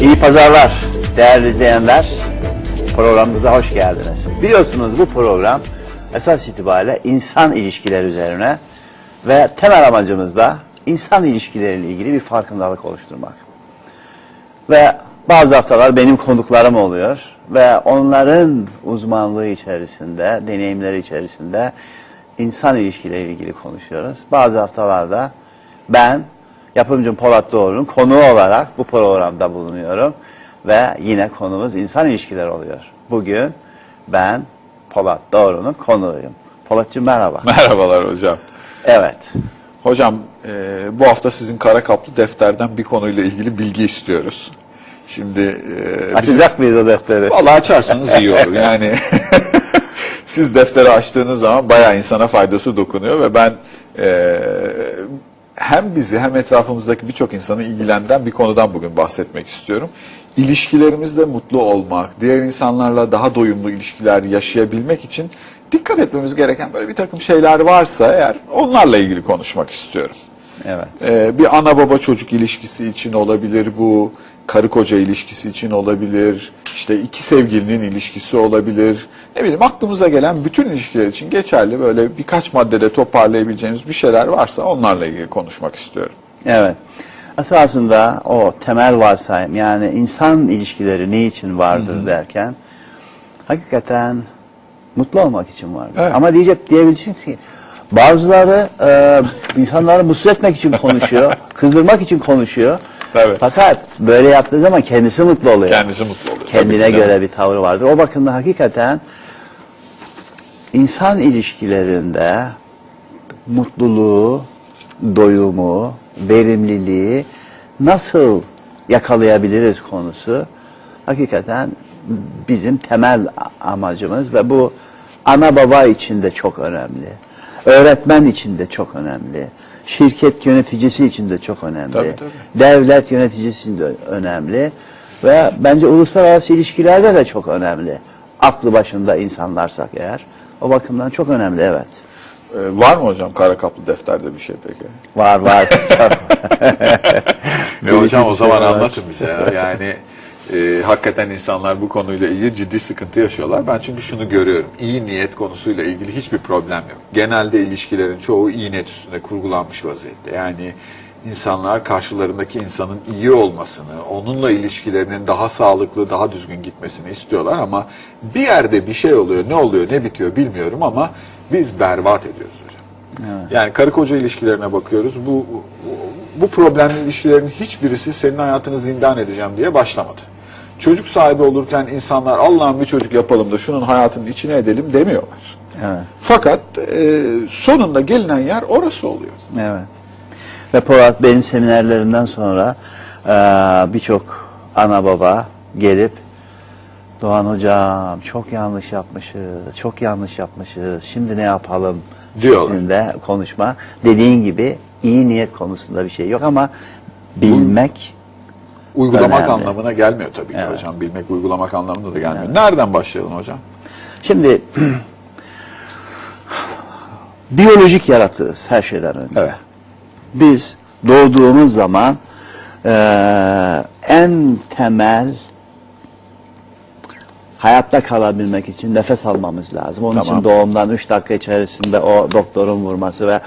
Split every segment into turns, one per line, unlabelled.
İyi pazarlar değerli izleyenler. Programımıza hoş geldiniz. Biliyorsunuz bu program esas itibariyle insan ilişkileri üzerine ve temel amacımız da insan ilişkileriyle ilgili bir farkındalık oluşturmak. Ve bazı haftalar benim konuklarım oluyor ve onların uzmanlığı içerisinde, deneyimleri içerisinde insan ilişkileriyle ilgili konuşuyoruz. Bazı haftalarda ben yapımcım Polat Doğru'nun konuğu olarak bu programda bulunuyorum ve yine konumuz insan ilişkileri oluyor. Bugün ben Polat Doğru'nun konuğuyum. Polatcığım merhaba.
Merhabalar hocam.
Evet.
Hocam e, bu hafta sizin kara kaplı defterden bir konuyla ilgili bilgi istiyoruz. Şimdi e,
Açacak mıyız o defteri?
Vallahi açarsanız iyi olur. Yani siz defteri açtığınız zaman bayağı insana faydası dokunuyor ve ben e, hem bizi hem etrafımızdaki birçok insanı ilgilendiren bir konudan bugün bahsetmek istiyorum. İlişkilerimizde mutlu olmak, diğer insanlarla daha doyumlu ilişkiler yaşayabilmek için dikkat etmemiz gereken böyle bir takım şeyler varsa eğer onlarla ilgili konuşmak istiyorum.
Evet.
Ee, bir ana baba çocuk ilişkisi için olabilir bu, karı koca ilişkisi için olabilir, işte iki sevgilinin ilişkisi olabilir. Ne bileyim aklımıza gelen bütün ilişkiler için geçerli böyle birkaç maddede toparlayabileceğimiz bir şeyler varsa onlarla ilgili konuşmak istiyorum.
Evet. Esasında o temel varsayım yani insan ilişkileri ne için vardır derken hakikaten mutlu olmak için vardır.
Evet.
Ama diyecek diyebilirsiniz ki bazıları e, insanları mutsuz etmek için konuşuyor, kızdırmak için konuşuyor.
Evet.
Fakat böyle yaptığı zaman kendisi mutlu oluyor.
Kendisi mutlu oluyor.
Kendine
ki
göre bir tavrı vardır. O bakımdan hakikaten insan ilişkilerinde mutluluğu, doyumu, verimliliği nasıl yakalayabiliriz konusu hakikaten bizim temel amacımız ve bu ana baba için de çok önemli. Öğretmen için de çok önemli. Şirket yöneticisi için de çok önemli.
Tabii, tabii.
Devlet yöneticisi için de önemli. Ve bence uluslararası ilişkilerde de çok önemli. Aklı başında insanlarsak eğer. O bakımdan çok önemli evet.
Ee, var mı hocam kara kaplı defterde bir şey peki?
Var var.
E hocam o zaman anlatın bize ya. Yani e, hakikaten insanlar bu konuyla ilgili ciddi sıkıntı yaşıyorlar. Ben çünkü şunu görüyorum. İyi niyet konusuyla ilgili hiçbir problem yok. Genelde ilişkilerin çoğu iyi niyet üstünde kurgulanmış vaziyette. Yani insanlar karşılarındaki insanın iyi olmasını, onunla ilişkilerinin daha sağlıklı, daha düzgün gitmesini istiyorlar ama bir yerde bir şey oluyor, ne oluyor, ne bitiyor bilmiyorum ama biz berbat ediyoruz hocam. Yani karı koca ilişkilerine bakıyoruz. Bu, bu bu problemli ilişkilerin hiçbirisi senin hayatını zindan edeceğim diye başlamadı. Çocuk sahibi olurken insanlar Allah'ım bir çocuk yapalım da şunun hayatının içine edelim demiyorlar.
evet.
Fakat e, sonunda gelinen yer orası oluyor.
Evet. Ve Polat benim seminerlerimden sonra eee, birçok ana baba gelip Doğan hocam çok yanlış yapmışız, çok yanlış yapmışız, şimdi ne yapalım
Diyorlar.
konuşma. Dediğin gibi iyi niyet konusunda bir şey yok ama bilmek
Uygulamak
Önemli.
anlamına gelmiyor tabii ki
Evet.
hocam. Bilmek uygulamak anlamında da gelmiyor. Nereden başlayalım hocam?
Şimdi biyolojik yaratığız her şeyden önce.
Evet.
Biz doğduğumuz zaman eee, en temel hayatta kalabilmek için nefes almamız lazım. Onun
Tamam.
için doğumdan 3 dakika içerisinde o doktorun vurması ve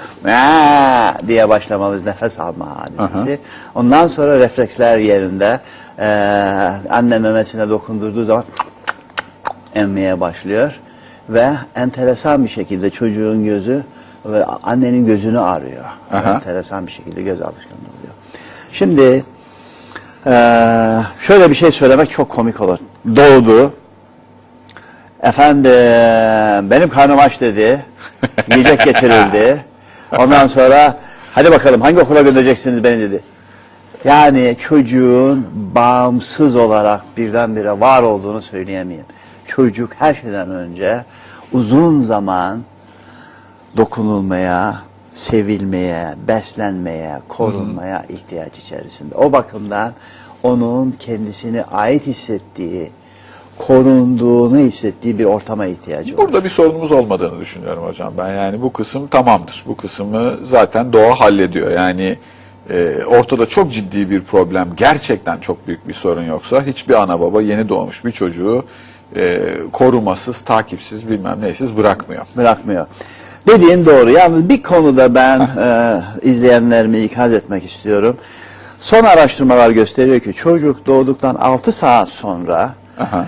diye başlamamız nefes alma hadisesi. Ondan sonra refleksler yerinde eee anne memesine dokundurduğu zaman emmeye başlıyor ve enteresan bir şekilde çocuğun gözü ve annenin gözünü arıyor.
Aha.
Enteresan bir şekilde göz alışkanlığı oluyor. Şimdi eee, şöyle bir şey söylemek çok komik olur. Doğdu. Efendim benim karnım aç dedi. Yiyecek getirildi. Ondan sonra hadi bakalım hangi okula göndereceksiniz beni dedi. Yani çocuğun bağımsız olarak birdenbire var olduğunu söyleyemeyim. Çocuk her şeyden önce uzun zaman dokunulmaya, sevilmeye, beslenmeye, korunmaya ihtiyaç içerisinde. O bakımdan onun kendisini ait hissettiği, korunduğunu hissettiği bir ortama ihtiyacı var.
Burada bir sorunumuz olmadığını düşünüyorum hocam. Ben yani bu kısım tamamdır. Bu kısmı zaten doğa hallediyor. Yani e, ortada çok ciddi bir problem, gerçekten çok büyük bir sorun yoksa hiçbir ana baba yeni doğmuş bir çocuğu e, korumasız, takipsiz, bilmem neysiz bırakmıyor.
bırakmıyor. Dediğin doğru. Yalnız bir konuda ben e, izleyenlerimi ikaz etmek istiyorum. Son araştırmalar gösteriyor ki çocuk doğduktan 6 saat sonra
Aha.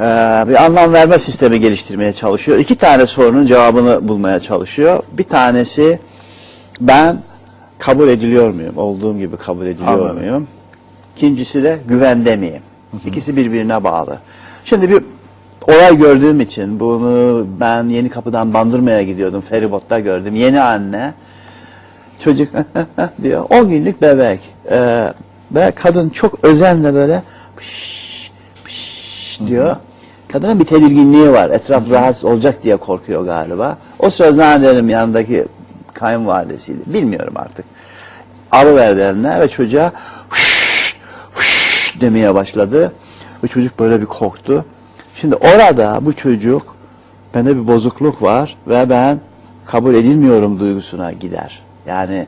E, bir anlam verme sistemi geliştirmeye çalışıyor. İki tane sorunun cevabını bulmaya çalışıyor. Bir tanesi ben kabul ediliyor muyum? Olduğum gibi kabul ediliyor
Anladım.
muyum? İkincisi de güvende miyim? İkisi birbirine bağlı. Şimdi bir olay gördüğüm için bunu ben yeni kapıdan Bandırma'ya gidiyordum. Feribotta gördüm. Yeni anne çocuk diyor. 10 günlük bebek. Ee, ve kadın çok özenle böyle pış, diyor. Kadının bir tedirginliği var. Etraf rahatsız olacak diye korkuyor galiba. O sıra zannederim yanındaki kayınvalidesiydi. Bilmiyorum artık. Alıverdi eline ve çocuğa huş, huş demeye başladı. Ve çocuk böyle bir korktu. Şimdi orada bu çocuk bende bir bozukluk var ve ben kabul edilmiyorum duygusuna gider. Yani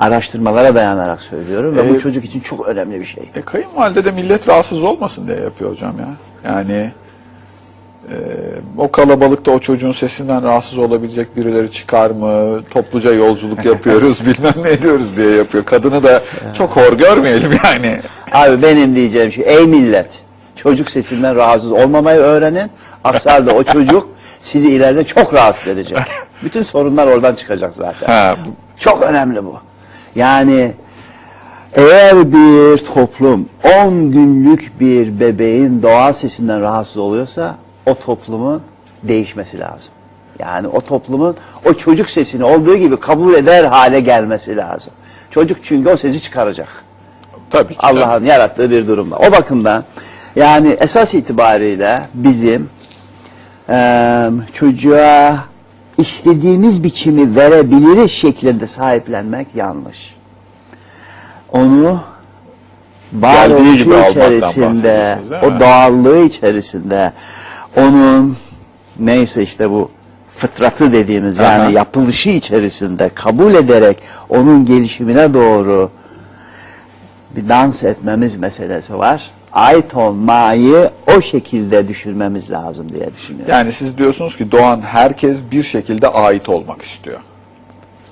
araştırmalara dayanarak söylüyorum ve
Ee,
bu çocuk için çok önemli bir şey.
E, kayınvalide de millet rahatsız olmasın diye yapıyor hocam ya. Yani e, o kalabalıkta o çocuğun sesinden rahatsız olabilecek birileri çıkar mı? Topluca yolculuk yapıyoruz bilmem ne ediyoruz diye yapıyor. Kadını da çok hor görmeyelim yani.
Abi benim diyeceğim şey ey millet çocuk sesinden rahatsız olmamayı öğrenin. Aksi halde o çocuk sizi ileride çok rahatsız edecek. Bütün sorunlar oradan çıkacak zaten.
Ha,
Çok önemli bu. Yani eğer bir toplum 10 günlük bir bebeğin doğal sesinden rahatsız oluyorsa o toplumun değişmesi lazım. Yani o toplumun o çocuk sesini olduğu gibi kabul eder hale gelmesi lazım. Çocuk çünkü o sesi çıkaracak.
tabii.
Allah'ın yarattığı bir durumda. O bakımdan yani esas itibariyle bizim eee, çocuğa istediğimiz biçimi verebiliriz şeklinde sahiplenmek yanlış. Onu
almaktan
içerisinde, o doğallığı içerisinde onun neyse işte bu fıtratı dediğimiz yani
Aha.
yapılışı içerisinde kabul ederek onun gelişimine doğru bir dans etmemiz meselesi var. Ait olmayı o şekilde düşünmemiz lazım diye düşünüyorum.
Yani siz diyorsunuz ki doğan herkes bir şekilde ait olmak istiyor.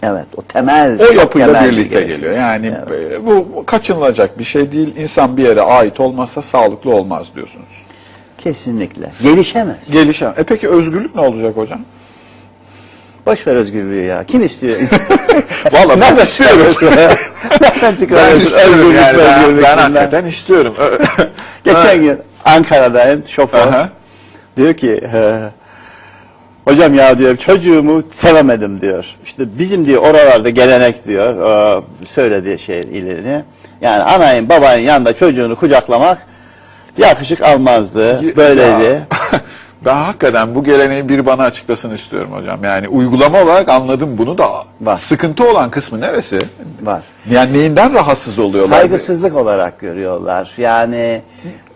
Evet, o temel
O yapıyla
temel bir
birlikte
gereksinim.
geliyor. Yani
Evet.
e, bu kaçınılacak bir şey değil. İnsan bir yere ait olmazsa sağlıklı olmaz diyorsunuz.
kesinlikle gelişemez.
Gelişen. E peki özgürlük ne olacak hocam?
Boş ver özgürlüğü ya. Kim istiyor?
Vallahi ben istiyorum.
Nereden
Ben
çıkarıyorsun?
istiyorum
özgürlük,
yani. Ben,
özgürlük
ben
bilmem.
hakikaten istiyorum.
Geçen gün Ankara'dayım şoför.
Aha.
Diyor ki "He, hocam ya diyor çocuğumu sevemedim diyor. İşte bizim diyor oralarda gelenek diyor e, söylediği şey ilerini. Yani anayın babayın yanında çocuğunu kucaklamak yakışık almazdı. Böyleydi.
Ya, ben hakikaten bu geleneği biri bana açıklasın istiyorum hocam. Yani uygulama olarak anladım bunu da.
Var.
Sıkıntı olan kısmı neresi?
Var.
Yani neyinden rahatsız oluyorlar?
Saygısızlık olarak görüyorlar. Yani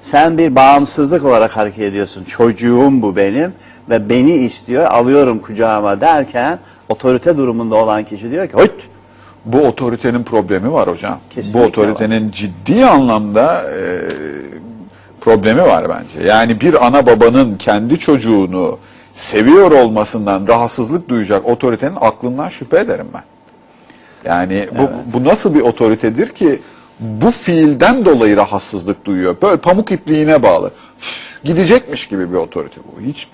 sen bir bağımsızlık olarak hareket ediyorsun. Çocuğum bu benim ve beni istiyor, alıyorum kucağıma derken otorite durumunda olan kişi diyor ki Hıt!
Bu otoritenin problemi var hocam.
Kesinlikle
bu otoritenin ciddi anlamda e, problemi var bence. Yani bir ana babanın kendi çocuğunu seviyor olmasından rahatsızlık duyacak otoritenin aklından şüphe ederim ben. Yani bu, bu nasıl bir otoritedir ki bu fiilden dolayı rahatsızlık duyuyor. Böyle pamuk ipliğine bağlı. Gidecekmiş gibi bir otorite bu. Hiç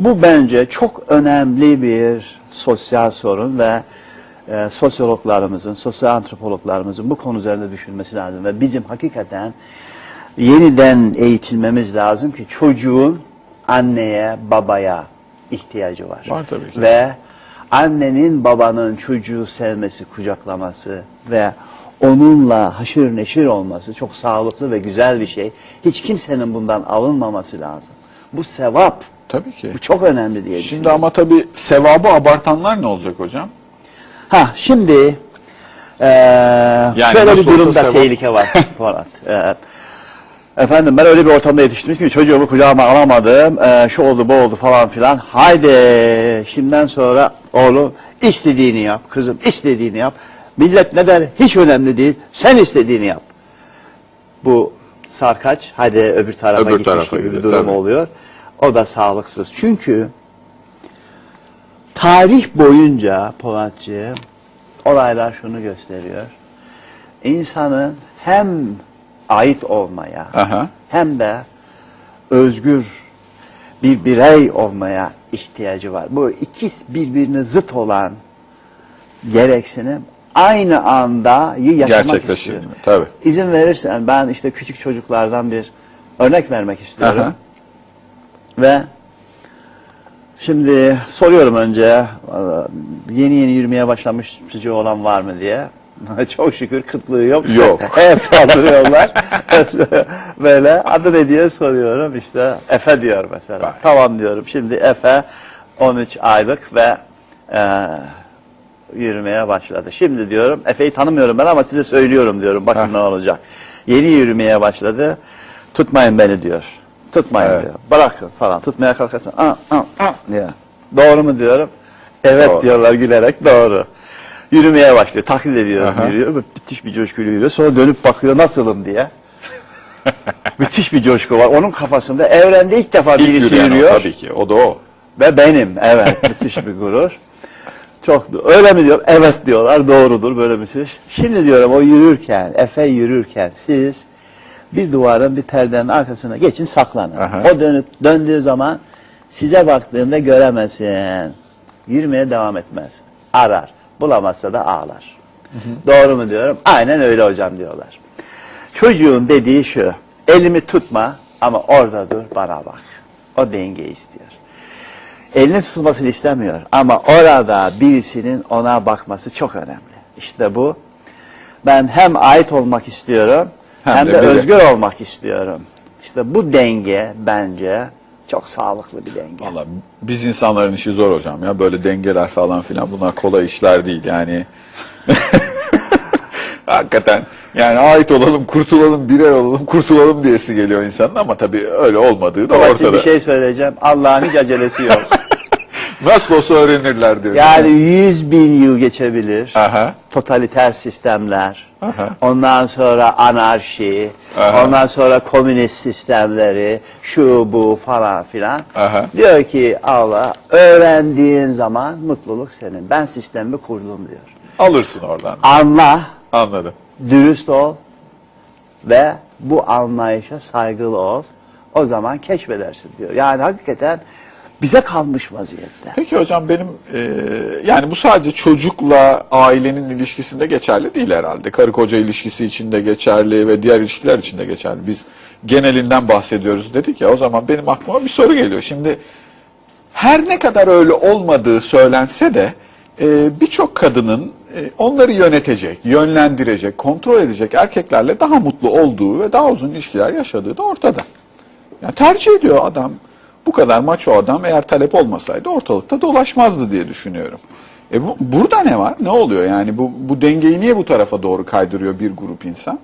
Bu bence çok önemli bir sosyal sorun ve e, sosyologlarımızın, sosyal antropologlarımızın bu konu üzerinde düşünmesi lazım. Ve bizim hakikaten yeniden eğitilmemiz lazım ki çocuğun anneye, babaya ihtiyacı var.
Var tabii ki.
Ve annenin babanın çocuğu sevmesi, kucaklaması ve onunla haşır neşir olması çok sağlıklı ve güzel bir şey. Hiç kimsenin bundan alınmaması lazım. Bu sevap.
Tabii ki.
Bu çok önemli diye
Şimdi ama tabii sevabı abartanlar ne olacak hocam?
Ha şimdi eee, şöyle bir
nasıl olsa
durumda
sevap.
tehlike var Polat. Efendim ben öyle bir ortamda yetiştim ki çocuğumu kucağıma alamadım. Eee, şu oldu bu oldu falan filan. Haydi şimdiden sonra oğlum istediğini yap. Kızım istediğini yap. Millet ne der hiç önemli değil. Sen istediğini yap. Bu sarkaç hadi öbür tarafa
Öbür
gitmiş
tarafa
gibi bir
gidiyor,
durum
tabii.
oluyor. O da sağlıksız. Çünkü tarih boyunca Polatcığım olaylar şunu gösteriyor. İnsanın hem ait olmaya
Aha.
hem de özgür bir birey olmaya ihtiyacı var. Bu iki birbirine zıt olan gereksinim aynı anda yaşamak istiyor.
Tabii.
İzin verirsen ben işte küçük çocuklardan bir örnek vermek istiyorum.
Aha.
Ve şimdi soruyorum önce yeni yeni yürümeye başlamış çocuğu olan var mı diye. Çok şükür kıtlığı yok.
Yok.
Hep kaldırıyorlar. Böyle adı ne diye soruyorum işte Efe diyor mesela.
Vay.
Tamam diyorum. Şimdi Efe 13 aylık ve e, yürümeye başladı. Şimdi diyorum Efe'yi tanımıyorum ben ama size söylüyorum diyorum. Bakın ne olacak. Yeni yürümeye başladı. Tutmayın beni diyor. Tutmayın
Evet.
diyor. Bırakın falan. Tutmaya kalkarsan aa, aa, aa diyor. Doğru mu diyorum. Evet
Doğru.
diyorlar gülerek doğru. Yürümeye başlıyor. Taklit ediyor.
Aha.
Yürüyor. Müthiş bir coşkuyla yürüyor. Sonra dönüp bakıyor nasılım diye. Müthiş bir coşku var. Onun kafasında evrende ilk defa
İlk
birisi
yürüyen o,
yürüyor.
tabii ki. O da o.
Ve benim evet müthiş bir gurur. Çok öyle mi diyor? Evet diyorlar doğrudur böyle müthiş. Şimdi diyorum o yürürken, Efe yürürken siz bir duvarın bir perdenin arkasına geçin saklanın.
Aha.
O dönüp döndüğü zaman size baktığında göremezsin. Yürümeye devam etmez. Arar. Bulamazsa da ağlar. Doğru mu diyorum? Aynen öyle hocam diyorlar. Çocuğun dediği şu. Elimi tutma ama orada dur bana bak. O denge istiyor. Elinin tutulmasını istemiyor ama orada birisinin ona bakması çok önemli. İşte bu. Ben hem ait olmak istiyorum hem,
Hem
de,
de
özgür olmak istiyorum. İşte bu denge bence çok sağlıklı bir denge.
Valla biz insanların işi zor hocam ya. Böyle dengeler falan filan bunlar kolay işler değil yani. Hakikaten yani ait olalım, kurtulalım, birey olalım, kurtulalım diyesi geliyor insanın ama tabii öyle olmadığı da
Dolayısıyla
ortada.
bir şey söyleyeceğim. Allah'ın hiç acelesi yok.
Nasıl olsa öğrenirler diyor.
Yani yüz bin yıl geçebilir.
Aha.
Totaliter sistemler.
Aha.
Ondan sonra anarşi.
Aha.
Ondan sonra komünist sistemleri. Şu bu falan filan.
Aha.
Diyor ki Allah öğrendiğin zaman mutluluk senin. Ben sistemi kurdum diyor.
Alırsın oradan.
Anla,
Anladım.
dürüst ol ve bu anlayışa saygılı ol. O zaman keşfedersin diyor. Yani hakikaten bize kalmış vaziyette.
Peki hocam benim e, yani bu sadece çocukla ailenin ilişkisinde geçerli değil herhalde. Karı koca ilişkisi içinde geçerli ve diğer ilişkiler içinde geçerli. Biz genelinden bahsediyoruz dedik ya o zaman benim aklıma bir soru geliyor. Şimdi her ne kadar öyle olmadığı söylense de e, birçok kadının e, onları yönetecek, yönlendirecek, kontrol edecek erkeklerle daha mutlu olduğu ve daha uzun ilişkiler yaşadığı da ortada. Yani tercih ediyor adam. Bu kadar maço adam eğer talep olmasaydı ortalıkta dolaşmazdı diye düşünüyorum. E bu, burada ne var? Ne oluyor yani? Bu, bu dengeyi niye bu tarafa doğru kaydırıyor bir grup insan?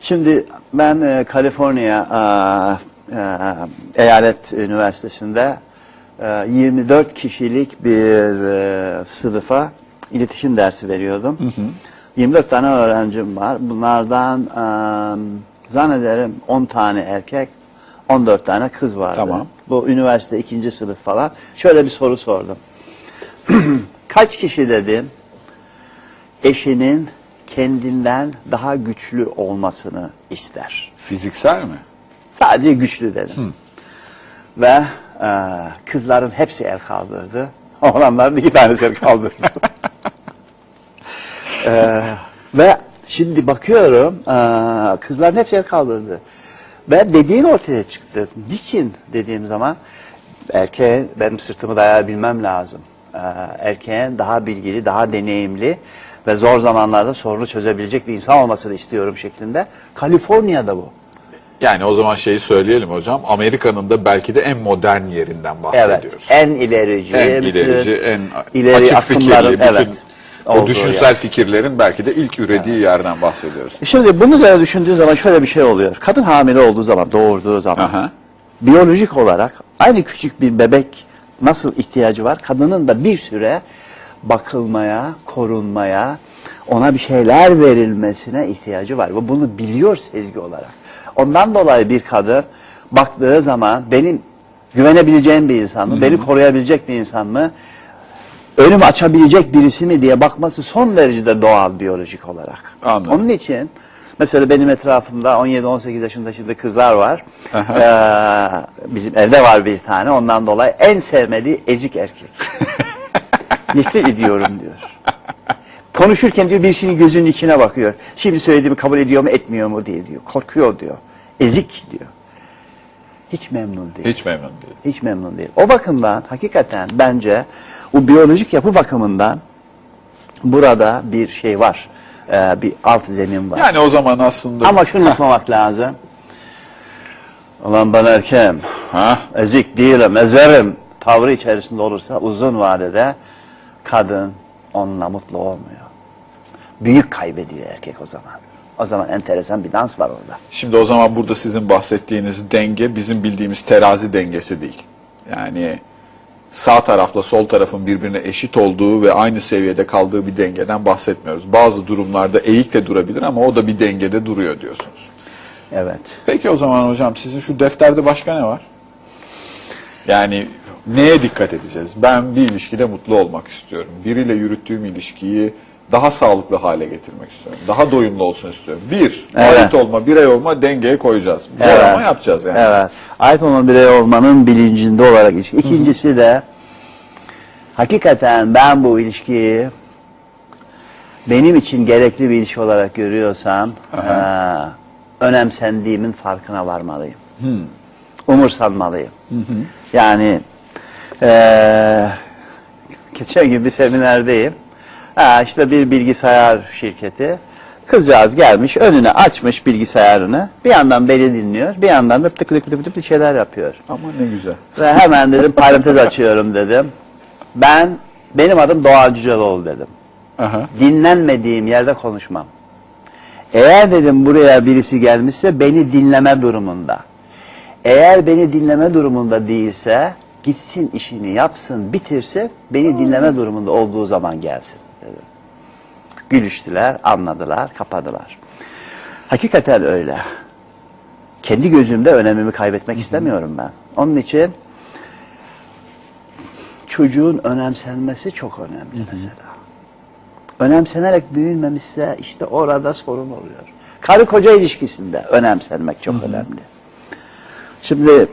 Şimdi ben e, Kaliforniya e, e, Eyalet Üniversitesi'nde e, 24 kişilik bir e, sınıfa iletişim dersi veriyordum. 24 tane öğrencim var. Bunlardan e, zannederim 10 tane erkek, 14 tane kız vardı.
Tamam.
Bu üniversite ikinci sınıf falan. Şöyle bir soru sordum. Kaç kişi dedim eşinin kendinden daha güçlü olmasını ister.
Fiziksel mi?
Sadece güçlü dedim. Ve e, kızların hepsi el kaldırdı. Oğlanların iki tanesi el kaldırdı. E, ve şimdi bakıyorum e, kızların hepsi el kaldırdı. Ve dediğin ortaya çıktı. Niçin dediğim zaman erkeğin benim sırtımı dayayabilmem lazım. E, erkeğin daha bilgili, daha deneyimli ve zor zamanlarda sorunu çözebilecek bir insan olmasını istiyorum şeklinde. Kaliforniya'da bu.
Yani o zaman şeyi söyleyelim hocam. Amerika'nın da belki de en modern yerinden
Evet,
bahsediyoruz.
en ilerici,
En ilerici, en
ileri
açık fikirli, bütün
evet.
O düşünsel
yer.
fikirlerin belki de ilk ürediği yerden bahsediyoruz.
Şimdi bunun üzerine düşündüğün zaman şöyle bir şey oluyor. Kadın hamile olduğu zaman, doğurduğu zaman
Aha.
biyolojik olarak aynı küçük bir bebek nasıl ihtiyacı var? Kadının da bir süre bakılmaya, korunmaya, ona bir şeyler verilmesine ihtiyacı var. Ve bunu biliyor sezgi olarak. Ondan dolayı bir kadın baktığı zaman benim güvenebileceğim bir insan mı, beni koruyabilecek bir insan mı, önümü açabilecek birisi mi diye bakması son derecede doğal biyolojik olarak.
Anladım.
Onun için mesela benim etrafımda 17-18 yaşında şimdi kızlar var. Ee, bizim evde var bir tane. Ondan dolayı en sevmediği ezik erkek. Nefret ediyorum diyor. Konuşurken diyor birisinin gözünün içine bakıyor. Şimdi söylediğimi kabul ediyor mu etmiyor mu diye diyor. Korkuyor diyor. Ezik diyor. Hiç memnun değil.
Hiç memnun değil.
Hiç memnun değil. O bakımdan hakikaten bence bu biyolojik yapı bakımından burada bir şey var. Ee, bir alt zemin var.
Yani o zaman aslında
Ama şunu unutmamak lazım. Ulan ben erkeğim,
ha?
ezik değilim, ezerim tavrı içerisinde olursa uzun vadede kadın onunla mutlu olmuyor. Büyük kaybediyor erkek o zaman. O zaman enteresan bir dans var orada.
Şimdi o zaman burada sizin bahsettiğiniz denge bizim bildiğimiz terazi dengesi değil. Yani sağ tarafla sol tarafın birbirine eşit olduğu ve aynı seviyede kaldığı bir dengeden bahsetmiyoruz. Bazı durumlarda eğik de durabilir ama o da bir dengede duruyor diyorsunuz.
Evet.
Peki o zaman hocam sizin şu defterde başka ne var? Yani neye dikkat edeceğiz? Ben bir ilişkide mutlu olmak istiyorum. Biriyle yürüttüğüm ilişkiyi daha sağlıklı hale getirmek istiyorum. Daha doyumlu olsun istiyorum. Bir,
Evet.
ait olma, birey olma dengeye koyacağız. Zor
Evet.
ama yapacağız yani.
Evet. Ait olan birey olmanın bilincinde olarak ilişki. İkincisi de hakikaten ben bu ilişkiyi benim için gerekli bir ilişki olarak görüyorsam eee, önemsendiğimin farkına varmalıyım. Umursanmalıyım. Yani eee geçen gün bir seminerdeyim. Ha, işte bir bilgisayar şirketi. Kızcağız gelmiş, önüne açmış bilgisayarını. Bir yandan beni dinliyor, bir yandan da tık tık tık tık bir şeyler yapıyor.
Ama ne güzel.
Ve hemen dedim parantez açıyorum dedim. Ben, benim adım Doğal Cüceloğlu dedim.
Aha.
Dinlenmediğim yerde konuşmam. Eğer dedim buraya birisi gelmişse beni dinleme durumunda. Eğer beni dinleme durumunda değilse gitsin işini yapsın bitirsin beni dinleme durumunda olduğu zaman gelsin. Gülüştüler, anladılar, kapadılar. Hakikaten öyle. Kendi gözümde önemimi kaybetmek istemiyorum ben. Onun için çocuğun önemsenmesi çok önemli mesela. Önemsenerek büyünmemişse işte orada sorun oluyor. Karı koca ilişkisinde önemsenmek çok önemli. Şimdi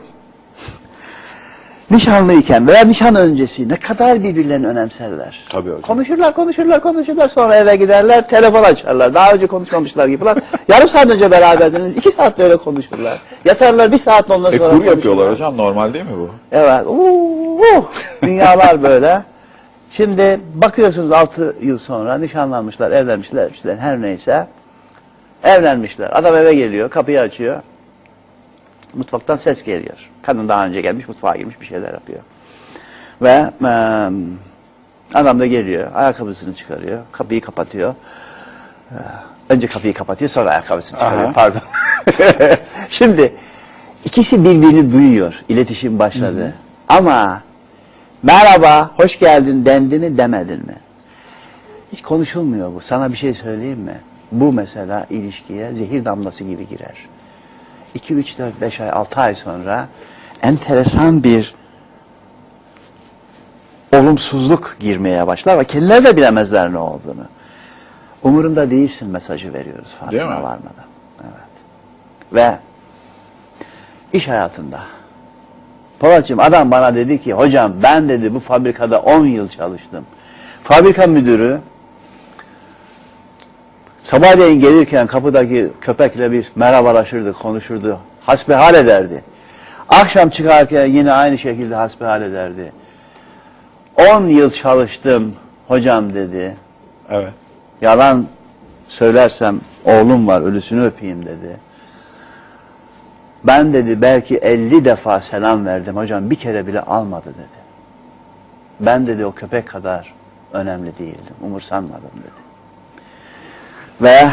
nişanlıyken veya nişan öncesi ne kadar birbirlerini önemserler.
Tabii hocam.
Konuşurlar, konuşurlar, konuşurlar. Sonra eve giderler, telefon açarlar. Daha önce konuşmamışlar gibi falan. Yarım saat önce beraberdiniz, iki saat öyle konuşurlar. Yatarlar bir saat ondan
E
sonra
kur
konuşurlar.
yapıyorlar hocam normal değil mi bu?
Evet. uuu, uh, dünyalar böyle. Şimdi bakıyorsunuz 6 yıl sonra nişanlanmışlar, evlenmişler, işte her neyse. Evlenmişler. Adam eve geliyor, kapıyı açıyor. Mutfaktan ses geliyor. Kadın daha önce gelmiş, mutfağa girmiş bir şeyler yapıyor. Ve eee, adam da geliyor, ayakkabısını çıkarıyor, kapıyı kapatıyor. Önce kapıyı kapatıyor, sonra ayakkabısını çıkarıyor.
Aha.
Pardon. Şimdi ikisi birbirini duyuyor. İletişim başladı. Ama merhaba, hoş geldin dendi mi demedin mi? Hiç konuşulmuyor bu. Sana bir şey söyleyeyim mi? Bu mesela ilişkiye zehir damlası gibi girer. 2, 3, 4, 5 ay, 6 ay sonra enteresan bir olumsuzluk girmeye başlar ve kendileri de bilemezler ne olduğunu. Umurumda değilsin mesajı veriyoruz
Değil
farkına
mi?
varmadan. Evet. Ve iş hayatında Polatcığım adam bana dedi ki hocam ben dedi bu fabrikada 10 yıl çalıştım. Fabrika müdürü sabahleyin gelirken kapıdaki köpekle bir merhabalaşırdı, konuşurdu, hasbihal ederdi. Akşam çıkarken yine aynı şekilde hasbihal ederdi. 10 yıl çalıştım hocam dedi.
Evet.
Yalan söylersem oğlum var ölüsünü öpeyim dedi. Ben dedi belki 50 defa selam verdim hocam bir kere bile almadı dedi. Ben dedi o köpek kadar önemli değildim, umursanmadım dedi. Ve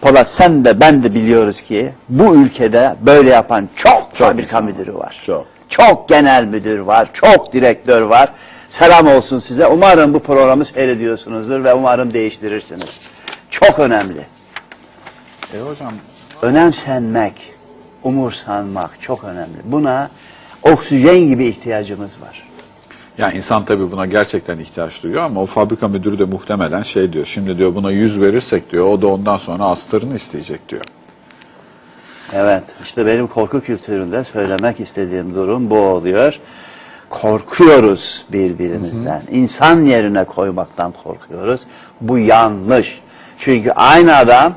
Polat sen de ben de biliyoruz ki bu ülkede böyle yapan çok, fabrika
insan
müdürü var.
Çok.
Çok genel müdür var, çok direktör var. Selam olsun size. Umarım bu programı seyrediyorsunuzdur ve umarım değiştirirsiniz. Çok önemli.
E hocam
Önemsenmek, umursanmak çok önemli. Buna oksijen gibi ihtiyacımız var.
Ya insan tabii buna gerçekten ihtiyaç duyuyor ama o fabrika müdürü de muhtemelen şey diyor. Şimdi diyor buna yüz verirsek diyor o da ondan sonra astarını isteyecek diyor.
Evet, işte benim korku kültüründe söylemek istediğim durum bu oluyor. Korkuyoruz birbirimizden. İnsan yerine koymaktan korkuyoruz. Bu yanlış. Çünkü aynı adam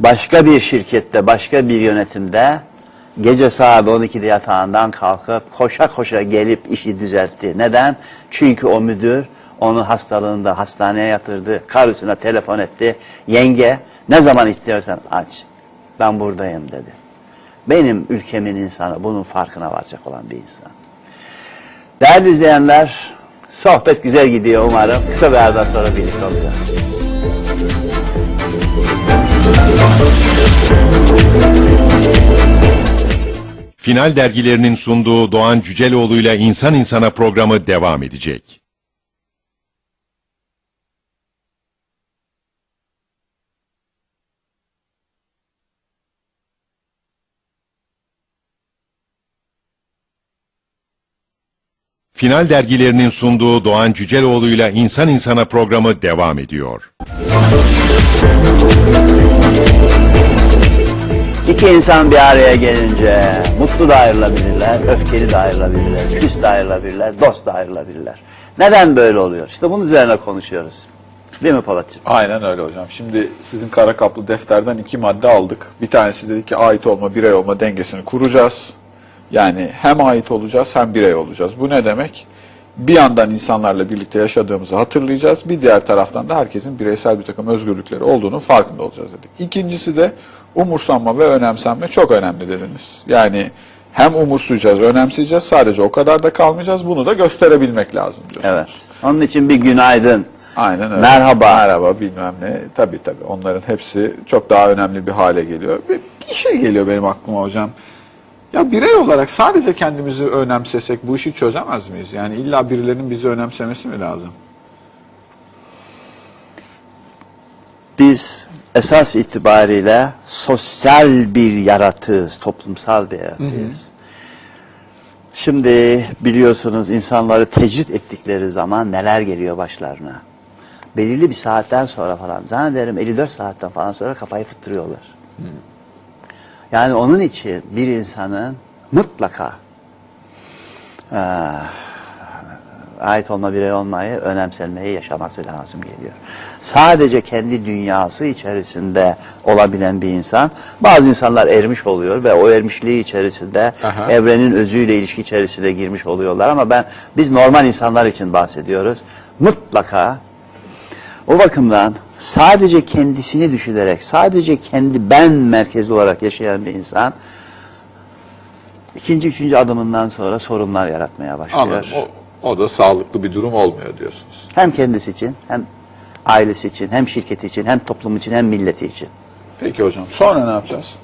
başka bir şirkette, başka bir yönetimde gece saat 12'de yatağından kalkıp koşa koşa gelip işi düzeltti. Neden? Çünkü o müdür onu hastalığında hastaneye yatırdı. Karısına telefon etti. Yenge ne zaman istiyorsan aç. Ben buradayım dedi. Benim ülkemin insanı bunun farkına varacak olan bir insan. Değerli izleyenler, sohbet güzel gidiyor umarım. Kısa bir aradan sonra birlikte olacağız.
Final dergilerinin sunduğu Doğan Cüceloğlu ile İnsan İnsana programı devam edecek. Final dergilerinin sunduğu Doğan Cüceloğlu ile İnsan İnsana programı devam ediyor.
İki insan bir araya gelince mutlu da ayrılabilirler, öfkeli de ayrılabilirler, küs de ayrılabilirler, dost da ayrılabilirler. Neden böyle oluyor? İşte bunun üzerine konuşuyoruz. Değil mi Polatcığım?
Aynen öyle hocam. Şimdi sizin kara kaplı defterden iki madde aldık. Bir tanesi dedi ki ait olma birey olma dengesini kuracağız. Yani hem ait olacağız hem birey olacağız. Bu ne demek? Bir yandan insanlarla birlikte yaşadığımızı hatırlayacağız. Bir diğer taraftan da herkesin bireysel bir takım özgürlükleri olduğunu farkında olacağız dedik. İkincisi de umursanma ve önemsenme çok önemli dediniz. Yani hem umursayacağız önemseyeceğiz sadece o kadar da kalmayacağız. Bunu da gösterebilmek lazım diyorsunuz.
Evet. Onun için bir günaydın.
Aynen öyle.
Merhaba.
Merhaba bilmem ne. Tabii tabii onların hepsi çok daha önemli bir hale geliyor. Bir, bir şey geliyor benim aklıma hocam. Ya birey olarak sadece kendimizi önemsesek bu işi çözemez miyiz? Yani illa birilerinin bizi önemsemesi mi lazım?
Biz esas itibariyle sosyal bir yaratığız, toplumsal bir yaratığız. Şimdi biliyorsunuz insanları tecrit ettikleri zaman neler geliyor başlarına. Belirli bir saatten sonra falan, zannederim 54 saatten falan sonra kafayı fıttırıyorlar. Yani onun için bir insanın mutlaka eee, ait olma birey olmayı önemsenmeyi yaşaması lazım geliyor. Sadece kendi dünyası içerisinde olabilen bir insan, bazı insanlar ermiş oluyor ve o ermişliği içerisinde
Aha.
evrenin özüyle ilişki içerisine girmiş oluyorlar ama ben biz normal insanlar için bahsediyoruz. Mutlaka o bakımdan sadece kendisini düşünerek, sadece kendi ben merkezli olarak yaşayan bir insan ikinci, üçüncü adımından sonra sorunlar yaratmaya başlıyor.
Anladım. O, o da sağlıklı bir durum olmuyor diyorsunuz.
Hem kendisi için, hem ailesi için, hem şirketi için, hem toplum için, hem milleti için.
Peki hocam sonra ne yapacağız?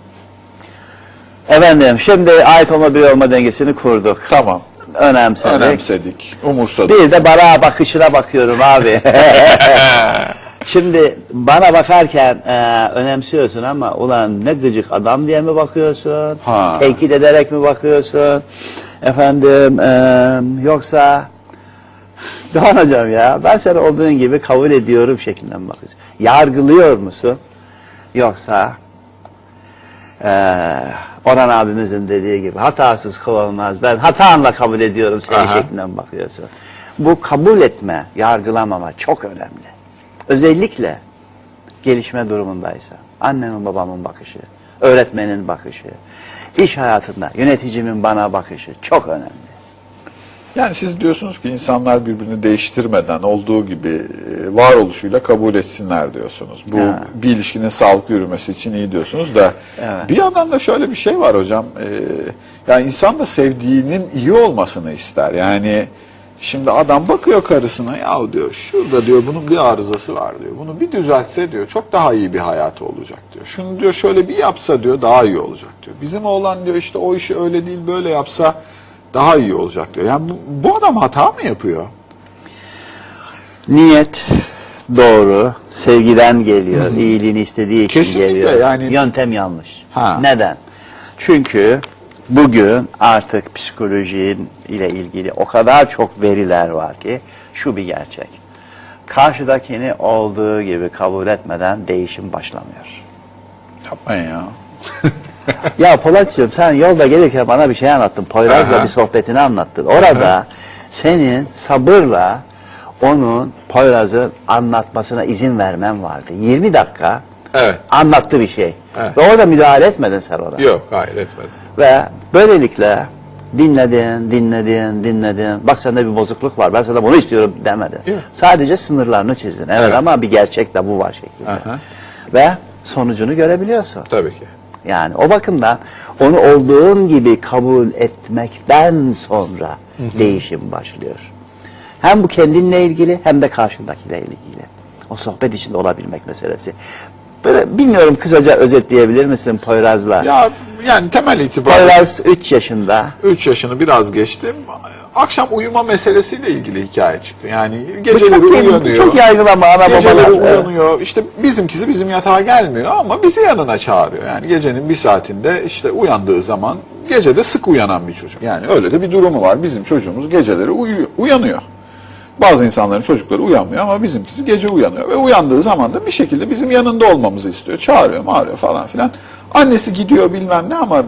Efendim şimdi ait olma bir olma dengesini kurduk.
Tamam.
Önemsedik.
Önemsedik, umursadık.
Bir de bana bakışına bakıyorum abi. Şimdi bana bakarken e, önemsiyorsun ama ulan ne gıcık adam diye mi bakıyorsun?
Ha.
Tenkit ederek mi bakıyorsun? Efendim e, yoksa Doğan hocam ya ben seni olduğun gibi kabul ediyorum şeklinde mi bakıyorsun? Yargılıyor musun? Yoksa e, Orhan abimizin dediği gibi hatasız olmaz. Ben hatanla kabul ediyorum seni
Aha.
şeklinde mi bakıyorsun? Bu kabul etme, yargılamama çok önemli. Özellikle gelişme durumundaysa annemin babamın bakışı, öğretmenin bakışı, iş hayatında yöneticimin bana bakışı çok önemli.
Yani siz diyorsunuz ki insanlar birbirini değiştirmeden olduğu gibi e, varoluşuyla kabul etsinler diyorsunuz. Bu
Ha.
bir ilişkinin sağlıklı yürümesi için iyi diyorsunuz da
Evet.
bir yandan da şöyle bir şey var hocam. E, yani insan da sevdiğinin iyi olmasını ister. Yani Şimdi adam bakıyor karısına ya diyor şurada diyor bunun bir arızası var diyor. Bunu bir düzeltse diyor çok daha iyi bir hayatı olacak diyor. Şunu diyor şöyle bir yapsa diyor daha iyi olacak diyor. Bizim oğlan diyor işte o işi öyle değil böyle yapsa daha iyi olacak diyor. Yani bu, bu adam hata mı yapıyor?
Niyet doğru, sevgiden geliyor, iyiliğini istediği için
Kesinlikle,
geliyor.
yani-
Yöntem yanlış.
Ha.
Neden? Çünkü bugün artık psikoloji ile ilgili o kadar çok veriler var ki şu bir gerçek. Karşıdakini olduğu gibi kabul etmeden değişim başlamıyor.
Yapmayın ya.
Ya Polatcığım sen yolda gelirken bana bir şey anlattın. Poyraz'la
Aha.
bir sohbetini anlattın. Orada senin sabırla onun Poyraz'ın anlatmasına izin vermen vardı. 20 dakika
Evet.
anlattı bir şey.
Evet.
Ve orada müdahale etmedin sen ona.
Yok hayır etmedim.
Ve böylelikle dinledin, dinledin, dinledin. Bak sende bir bozukluk var. Ben sana bunu istiyorum demedi.
Yok.
Sadece sınırlarını çizdin. Evet,
Evet.
ama bir gerçek de bu var şeklinde.
Aha.
Ve sonucunu görebiliyorsun.
Tabii ki.
Yani o bakımdan onu olduğun gibi kabul etmekten sonra değişim başlıyor. Hem bu kendinle ilgili hem de karşındakiyle ilgili. O sohbet içinde olabilmek meselesi. Böyle bilmiyorum kısaca özetleyebilir misin Poyraz'la?
Ya yani temel itibariyle
Poyraz 3 yaşında.
3 yaşını biraz geçtim. Akşam uyuma meselesiyle ilgili hikaye çıktı. Yani geceleri
çok,
uyanıyor.
çok yaygın ama ana
Geceleri
babalar.
uyanıyor. İşte bizimkisi bizim yatağa gelmiyor ama bizi yanına çağırıyor. Yani gecenin bir saatinde işte uyandığı zaman gecede sık uyanan bir çocuk. Yani öyle de bir durumu var. Bizim çocuğumuz geceleri uyu- uyanıyor. Bazı insanların çocukları uyanmıyor ama bizimkisi gece uyanıyor. Ve uyandığı zaman da bir şekilde bizim yanında olmamızı istiyor. Çağırıyor, mağırıyor falan filan. Annesi gidiyor bilmem ne ama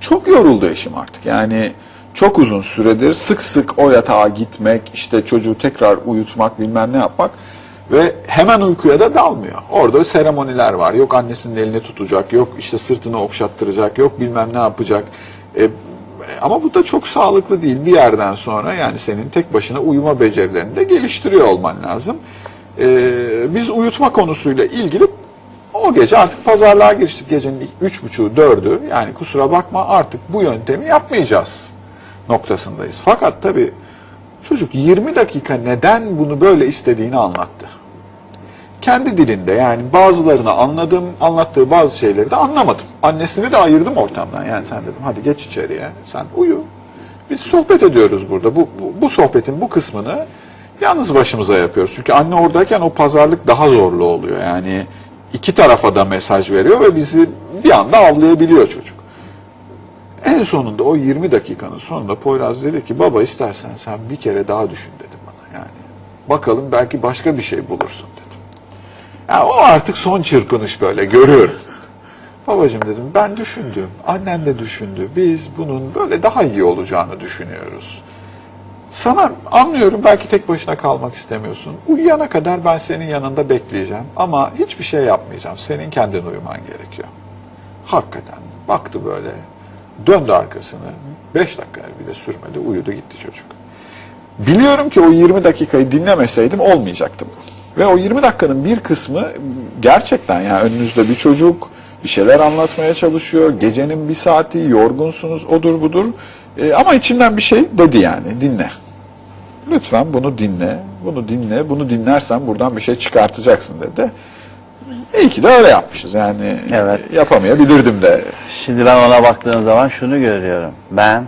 çok yoruldu eşim artık. Yani çok uzun süredir sık sık o yatağa gitmek, işte çocuğu tekrar uyutmak, bilmem ne yapmak ve hemen uykuya da dalmıyor. Orada seremoniler var. Yok annesinin elini tutacak, yok işte sırtını okşattıracak, yok bilmem ne yapacak. E, ama bu da çok sağlıklı değil. Bir yerden sonra yani senin tek başına uyuma becerilerini de geliştiriyor olman lazım. E, biz uyutma konusuyla ilgili o gece artık pazarlığa giriştik. Gecenin ilk üç buçuğu, dördü. Yani kusura bakma artık bu yöntemi yapmayacağız noktasındayız. Fakat tabii çocuk 20 dakika neden bunu böyle istediğini anlattı. Kendi dilinde yani bazılarını anladım, anlattığı bazı şeyleri de anlamadım. Annesini de ayırdım ortamdan. Yani sen dedim hadi geç içeriye, sen uyu. Biz sohbet ediyoruz burada. Bu, bu, bu sohbetin bu kısmını yalnız başımıza yapıyoruz. Çünkü anne oradayken o pazarlık daha zorlu oluyor. Yani iki tarafa da mesaj veriyor ve bizi bir anda avlayabiliyor çocuk. En sonunda o 20 dakikanın sonunda Poyraz dedi ki baba istersen sen bir kere daha düşün dedi bana yani. Bakalım belki başka bir şey bulursun. Ya o artık son çırpınış böyle görüyorum. Babacığım dedim ben düşündüm, annen de düşündü. Biz bunun böyle daha iyi olacağını düşünüyoruz. Sana anlıyorum belki tek başına kalmak istemiyorsun. Uyuyana kadar ben senin yanında bekleyeceğim ama hiçbir şey yapmayacağım. Senin kendin uyuman gerekiyor. Hakikaten baktı böyle, döndü arkasını. Beş dakika bile sürmedi, uyudu gitti çocuk. Biliyorum ki o 20 dakikayı dinlemeseydim olmayacaktı bu. Ve o 20 dakikanın bir kısmı gerçekten yani önünüzde bir çocuk bir şeyler anlatmaya çalışıyor. Gecenin bir saati yorgunsunuz odur budur. E, ama içimden bir şey dedi yani dinle. Lütfen bunu dinle, bunu dinle, bunu dinlersen buradan bir şey çıkartacaksın dedi. İyi ki de öyle yapmışız yani
Evet.
yapamayabilirdim de.
Şimdi ben ona baktığım zaman şunu görüyorum. Ben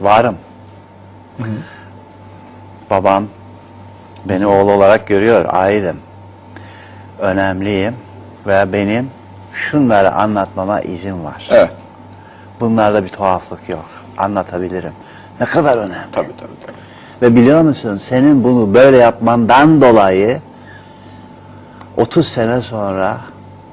varım. Babam beni oğul olarak görüyor, aidim. Önemliyim ve benim şunları anlatmama izin var.
Evet.
Bunlarda bir tuhaflık yok. Anlatabilirim. Ne kadar önemli.
Tabii tabii tabii.
Ve biliyor musun senin bunu böyle yapmandan dolayı 30 sene sonra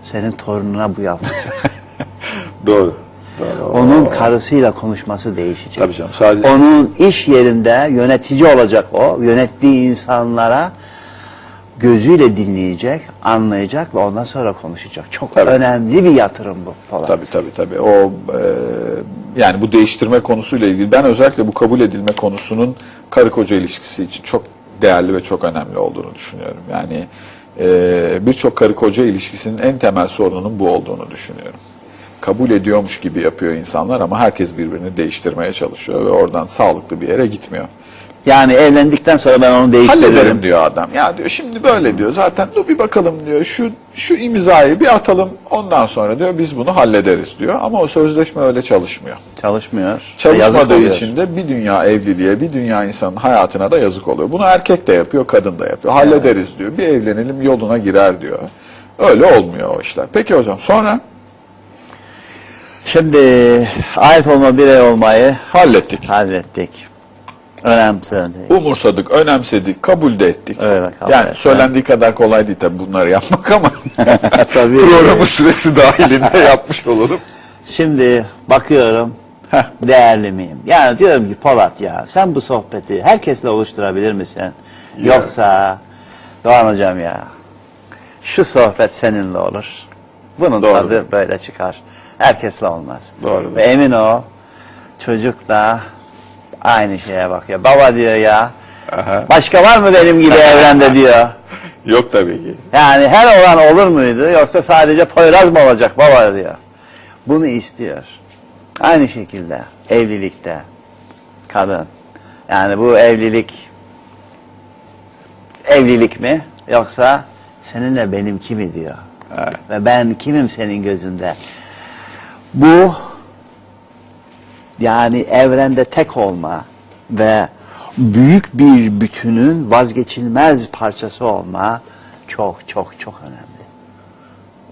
senin torununa bu yapılacak.
Doğru. Doğru.
Onun karısıyla konuşması değişecek.
Tabii canım, sadece-
Onun iş yerinde yönetici olacak o. Yönettiği insanlara gözüyle dinleyecek, anlayacak ve ondan sonra konuşacak. Çok
Tabii.
önemli bir yatırım bu Polat.
Tabii tabii tabii. O e, yani bu değiştirme konusuyla ilgili ben özellikle bu kabul edilme konusunun karı koca ilişkisi için çok değerli ve çok önemli olduğunu düşünüyorum. Yani e, birçok karı koca ilişkisinin en temel sorununun bu olduğunu düşünüyorum. Kabul ediyormuş gibi yapıyor insanlar ama herkes birbirini değiştirmeye çalışıyor ve oradan sağlıklı bir yere gitmiyor.
Yani evlendikten sonra ben onu
Hallederim
değiştiririm.
diyor adam. Ya diyor şimdi böyle diyor. Zaten dur bir bakalım diyor. Şu şu imzayı bir atalım. Ondan sonra diyor biz bunu hallederiz diyor. Ama o sözleşme öyle çalışmıyor.
Çalışmıyor. Yazık
Çalışmadığı
oluyor.
için de bir dünya evliliğe, bir dünya insanın hayatına da yazık oluyor. Bunu erkek de yapıyor, kadın da yapıyor. Hallederiz diyor. Bir evlenelim yoluna girer diyor. Öyle olmuyor o işler. Peki hocam sonra
Şimdi ait olma birey olmayı
hallettik.
hallettik. Önemsedik.
Umursadık, önemsedik, kabul de ettik.
Öyle kabul
yani
ettik.
söylendiği kadar kolay değil tabii bunları yapmak ama
Tabii.
programın süresi dahilinde yapmış olalım.
Şimdi bakıyorum değerli miyim? Yani diyorum ki Polat ya sen bu sohbeti herkesle oluşturabilir misin? Yoksa Doğan hocam ya şu sohbet seninle olur. Bunun
Doğru.
tadı böyle çıkar. Herkesle olmaz.
Doğru.
Ve emin ol çocuk da aynı şeye bakıyor. Baba diyor ya
Aha.
başka var mı benim gibi evrende diyor.
Yok tabii ki.
Yani her olan olur muydu yoksa sadece Poyraz mı olacak baba diyor. Bunu istiyor. Aynı şekilde evlilikte kadın. Yani bu evlilik evlilik mi yoksa seninle benimki mi diyor.
Evet.
Ve ben kimim senin gözünde. Bu yani evrende tek olma ve büyük bir bütünün vazgeçilmez parçası olma çok çok çok önemli.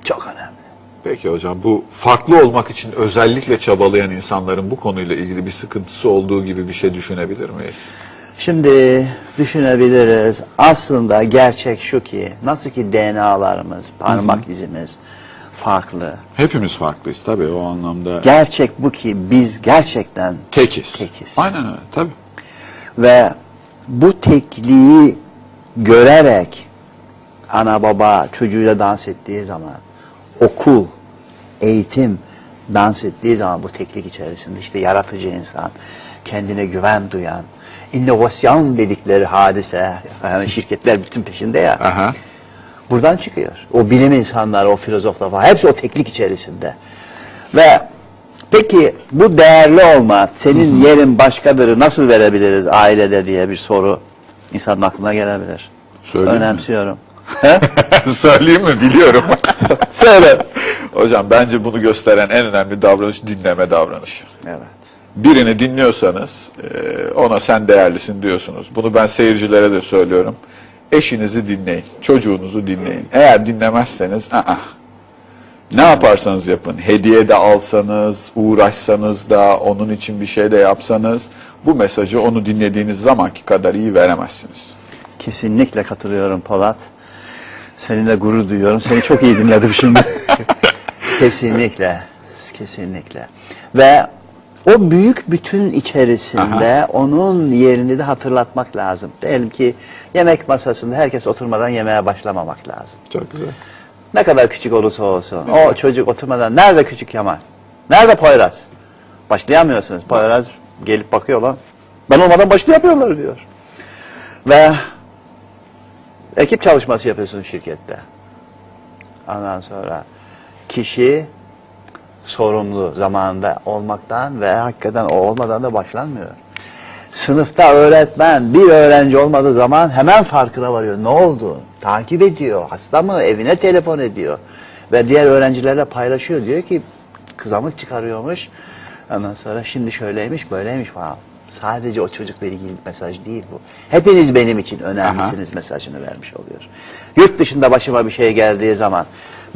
Çok önemli.
Peki hocam bu farklı olmak için özellikle çabalayan insanların bu konuyla ilgili bir sıkıntısı olduğu gibi bir şey düşünebilir miyiz?
Şimdi düşünebiliriz. Aslında gerçek şu ki nasıl ki DNA'larımız, parmak izimiz farklı.
Hepimiz farklıyız tabii o anlamda.
Gerçek bu ki biz gerçekten
Tekiz.
Tekiz.
Aynen öyle tabii.
Ve bu tekliği görerek ana baba çocuğuyla dans ettiği zaman, okul, eğitim dans ettiği zaman bu teklik içerisinde işte yaratıcı insan, kendine güven duyan, inovasyon dedikleri hadise, yani şirketler bütün peşinde ya.
Aha.
Buradan çıkıyor. O bilim insanları, o filozoflar falan hepsi o teklik içerisinde. Ve peki bu değerli olma, senin yerin başkadır nasıl verebiliriz ailede diye bir soru insanın aklına gelebilir.
Söyleyeyim?
Önemsiyorum.
Söyleyeyim mi biliyorum.
Söyle.
hocam bence bunu gösteren en önemli davranış dinleme davranışı.
Evet.
Birini dinliyorsanız e, ona sen değerlisin diyorsunuz. Bunu ben seyircilere de söylüyorum. Eşinizi dinleyin, çocuğunuzu dinleyin. Eğer dinlemezseniz aa, ne yaparsanız yapın, hediye de alsanız, uğraşsanız da, onun için bir şey de yapsanız bu mesajı onu dinlediğiniz zamanki kadar iyi veremezsiniz.
Kesinlikle katılıyorum Polat. Seninle gurur duyuyorum. Seni çok iyi dinledim şimdi. kesinlikle. Kesinlikle. Ve o büyük bütün içerisinde onun yerini de hatırlatmak lazım. Diyelim ki yemek masasında herkes oturmadan yemeğe başlamamak lazım.
Çok güzel.
Ne kadar küçük olursa olsun. O çocuk oturmadan nerede küçük Kemal? Nerede Poyraz? Başlayamıyorsunuz. Poyraz gelip bakıyor lan. Ben olmadan başlayamıyorlar diyor. Ve ekip çalışması yapıyorsun şirkette. Ondan sonra kişi sorumlu zamanında olmaktan ve hakikaten o olmadan da başlanmıyor. Sınıfta öğretmen bir öğrenci olmadığı zaman hemen farkına varıyor. Ne oldu? Takip ediyor. Hasta mı? Evine telefon ediyor. Ve diğer öğrencilerle paylaşıyor. Diyor ki kızamık çıkarıyormuş. Ondan sonra şimdi şöyleymiş böyleymiş falan. Sadece o çocukla ilgili mesaj değil bu. Hepiniz benim için önemlisiniz mesajını vermiş oluyor. Yurt dışında başıma bir şey geldiği zaman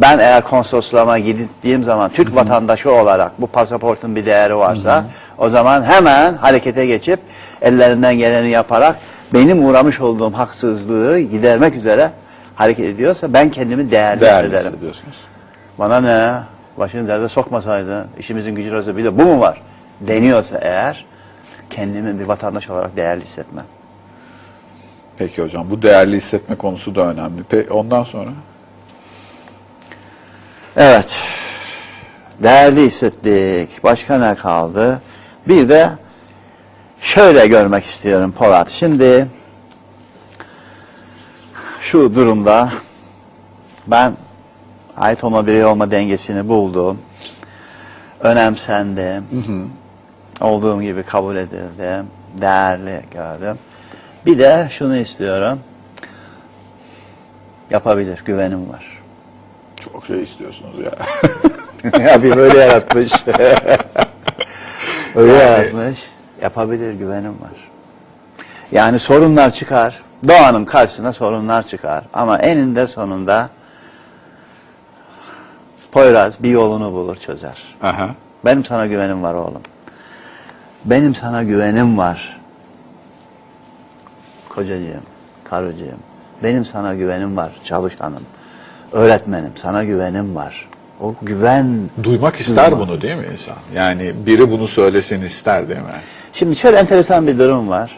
ben eğer konsolosluğuma gittiğim zaman Türk vatandaşı olarak bu pasaportun bir değeri varsa o zaman hemen harekete geçip ellerinden geleni yaparak benim uğramış olduğum haksızlığı gidermek üzere hareket ediyorsa ben kendimi değerli,
Değerli
hissederim. Bana ne? Başını derde sokmasaydın, işimizin gücü olsa bir de bu mu var? Deniyorsa eğer kendimi bir vatandaş olarak değerli hissetmem.
Peki hocam bu değerli hissetme konusu da önemli. Pe ondan sonra?
Evet. Değerli hissettik. Başka ne kaldı? Bir de şöyle görmek istiyorum Polat. Şimdi şu durumda ben ait olma birey olma dengesini buldum. Önemsendim. Olduğum gibi kabul edildim. Değerli gördüm. Bir de şunu istiyorum. Yapabilir, güvenim var.
Çok şey istiyorsunuz ya.
Abi böyle yaratmış. öyle yaratmış. Yapabilir, güvenim var. Yani sorunlar çıkar. Doğanın karşısına sorunlar çıkar. Ama eninde sonunda Poyraz bir yolunu bulur, çözer.
Aha.
Benim sana güvenim var oğlum. Benim sana güvenim var. Kocacığım, karıcığım. Benim sana güvenim var çalışanım. Öğretmenim sana güvenim var. O güven...
Duymak ister
Duymak.
bunu değil mi insan? Yani biri bunu söylesin ister değil mi?
Şimdi şöyle enteresan bir durum var.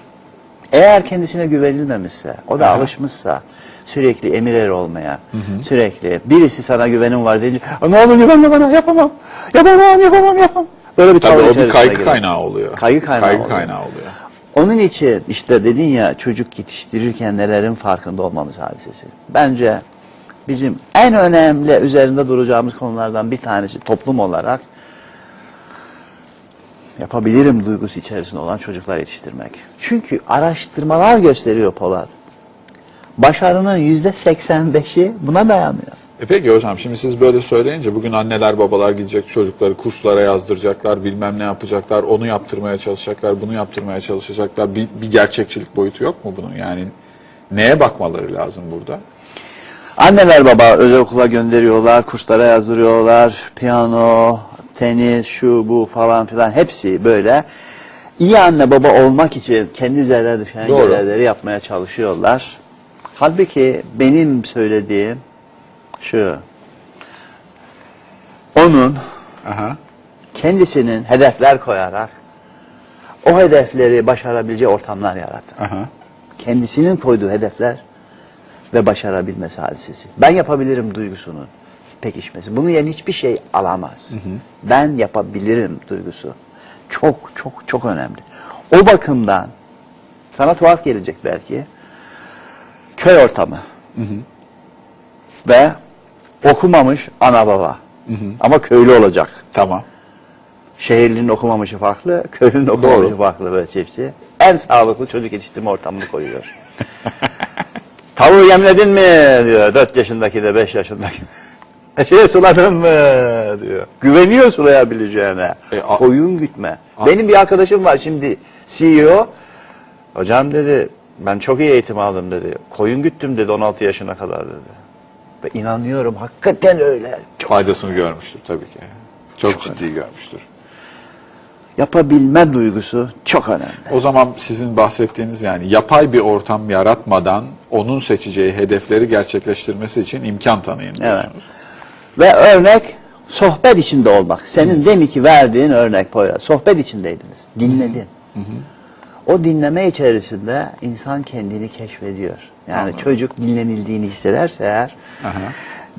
Eğer kendisine güvenilmemişse, o da
Aha.
alışmışsa sürekli emir eri olmaya, sürekli birisi sana güvenim var deyince "Aa, ne olur güvenme bana yapamam, yapamam, yapamam, yapamam. Böyle bir
Tabii o bir kaygı
girer.
kaynağı oluyor.
Kaygı kaynağı
Kaygı
oluyor.
kaynağı oluyor.
Onun için işte dedin ya çocuk yetiştirirken nelerin farkında olmamız hadisesi. Bence bizim en önemli üzerinde duracağımız konulardan bir tanesi toplum olarak yapabilirim duygusu içerisinde olan çocuklar yetiştirmek. Çünkü araştırmalar gösteriyor Polat. Başarının yüzde 85'i buna dayanıyor.
E peki hocam şimdi siz böyle söyleyince bugün anneler babalar gidecek çocukları kurslara yazdıracaklar, bilmem ne yapacaklar, onu yaptırmaya çalışacaklar, bunu yaptırmaya çalışacaklar. Bir, bir gerçekçilik boyutu yok mu bunun? Yani neye bakmaları lazım burada?
Anneler baba özel okula gönderiyorlar, kurslara yazdırıyorlar, piyano, tenis, şu bu falan filan hepsi böyle. İyi anne baba olmak için kendi üzerine düşen
Doğru.
görevleri yapmaya çalışıyorlar. Halbuki benim söylediğim şu. Onun
Aha.
kendisinin hedefler koyarak o hedefleri başarabileceği ortamlar yaratır
Aha.
kendisinin koyduğu hedefler ve başarabilmesi hadisesi. Ben yapabilirim duygusunun pekişmesi. Bunun yerine hiçbir şey alamaz. Ben yapabilirim duygusu. Çok çok çok önemli. O bakımdan sana tuhaf gelecek belki köy ortamı ve okumamış ana baba ama köylü olacak.
Tamam.
Şehirlinin okumamışı farklı, köylünün okumamışı
Doğru.
farklı böyle çiftçi. En sağlıklı çocuk yetiştirme ortamını koyuyor. Tavuğu yemledin mi diyor 4 yaşındaki de 5 yaşındaki. Şey suladın mı diyor. Güveniyor sulayabileceğine.
E, a-
Koyun gütme.
A-
Benim bir arkadaşım var şimdi CEO. Hocam dedi ben çok iyi eğitim aldım dedi. Koyun güttüm dedi 16 yaşına kadar dedi. Ve inanıyorum hakikaten öyle. Çok
Faydasını görmüştür tabii ki. Çok, ciddi görmüştür.
Yapabilme duygusu çok önemli.
O zaman sizin bahsettiğiniz yani yapay bir ortam yaratmadan onun seçeceği hedefleri gerçekleştirmesi için imkan tanıyın diyorsunuz.
Ve örnek sohbet içinde olmak. Senin deminki verdiğin örnek Poyraz. Sohbet içindeydiniz. Dinledin. O dinleme içerisinde insan kendini keşfediyor. Yani çocuk dinlenildiğini hissederse eğer
Aha.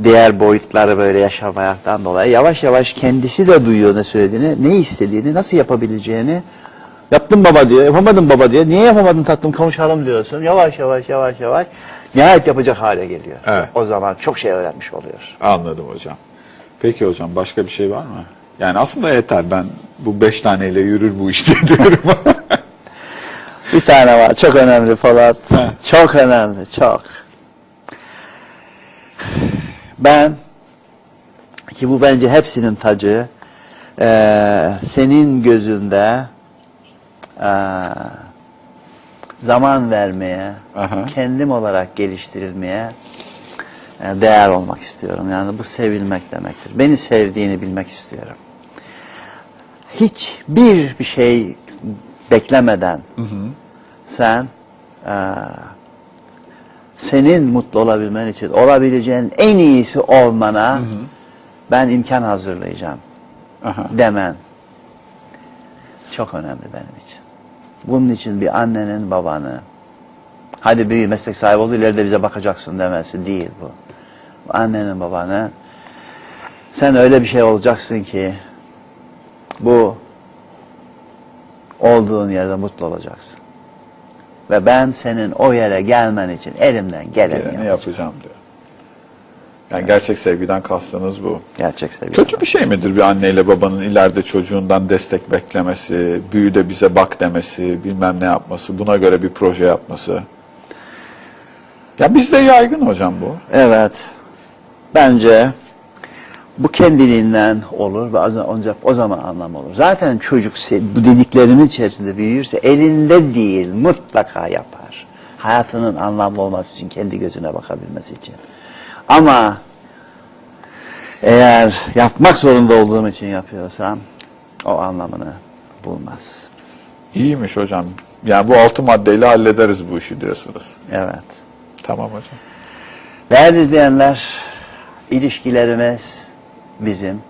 Diğer boyutları böyle yaşamaktan dolayı yavaş yavaş kendisi de duyuyor ne söylediğini, ne istediğini, nasıl yapabileceğini. Yaptım baba diyor, yapamadım baba diyor. Niye yapamadın tatlım konuşalım diyorsun. Yavaş yavaş yavaş yavaş nihayet yapacak hale geliyor.
Evet.
O zaman çok şey öğrenmiş oluyor.
Anladım hocam. Peki hocam başka bir şey var mı? Yani aslında yeter ben bu beş taneyle yürür bu iş diye diyorum.
Bir tane var çok önemli Polat. Çok önemli çok. Ben ki bu bence hepsinin tacı eee, senin gözünde eee, zaman vermeye,
Aha.
kendim olarak geliştirilmeye e, değer olmak istiyorum. Yani bu sevilmek demektir. Beni sevdiğini bilmek istiyorum. Hiçbir bir şey beklemeden sen e, senin mutlu olabilmen için olabileceğin en iyisi olmana ben imkan hazırlayacağım
Aha.
demen çok önemli benim için. Bunun için bir annenin babanı hadi büyü meslek sahibi ol ileride bize bakacaksın demesi değil bu. Bu Annenin babanın sen öyle bir şey olacaksın ki bu olduğun yerde mutlu olacaksın. Ve ben senin o yere gelmen için elimden geleni yapacağım.
yapacağım diyor. Yani gerçek sevgiden kastınız bu.
Gerçek sevgi.
Kötü bir şey midir bir anneyle babanın ileride çocuğundan destek beklemesi, büyüde bize bak demesi, bilmem ne yapması, buna göre bir proje yapması? Ya bizde yaygın hocam bu.
Evet. Bence bu kendiliğinden olur ve ancak o zaman anlam olur. Zaten çocuk bu dediklerimiz içerisinde büyürse elinde değil mutlaka yapar. Hayatının anlamlı olması için, kendi gözüne bakabilmesi için. Ama eğer yapmak zorunda olduğum için yapıyorsam o anlamını bulmaz.
İyiymiş hocam. Yani bu altı maddeyle hallederiz bu işi diyorsunuz.
Evet.
Tamam hocam.
Değerli izleyenler, ilişkilerimiz bizim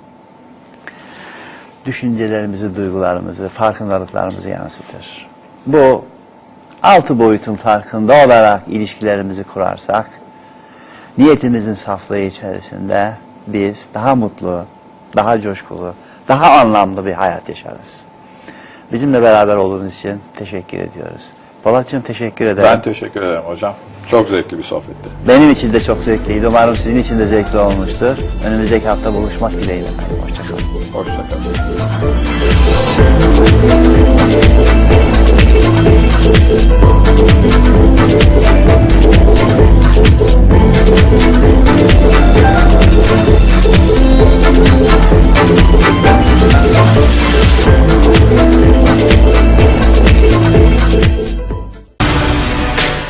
düşüncelerimizi, duygularımızı, farkındalıklarımızı yansıtır. Bu altı boyutun farkında olarak ilişkilerimizi kurarsak, niyetimizin saflığı içerisinde biz daha mutlu, daha coşkulu, daha anlamlı bir hayat yaşarız. Bizimle beraber olduğunuz için teşekkür ediyoruz. Polatcığım teşekkür ederim.
Ben teşekkür ederim hocam. Çok zevkli bir sohbetti.
Benim için de çok zevkliydi. Umarım sizin için de zevkli olmuştur. Önümüzdeki hafta buluşmak dileğiyle. Hoşçakalın.
Hoşçakalın.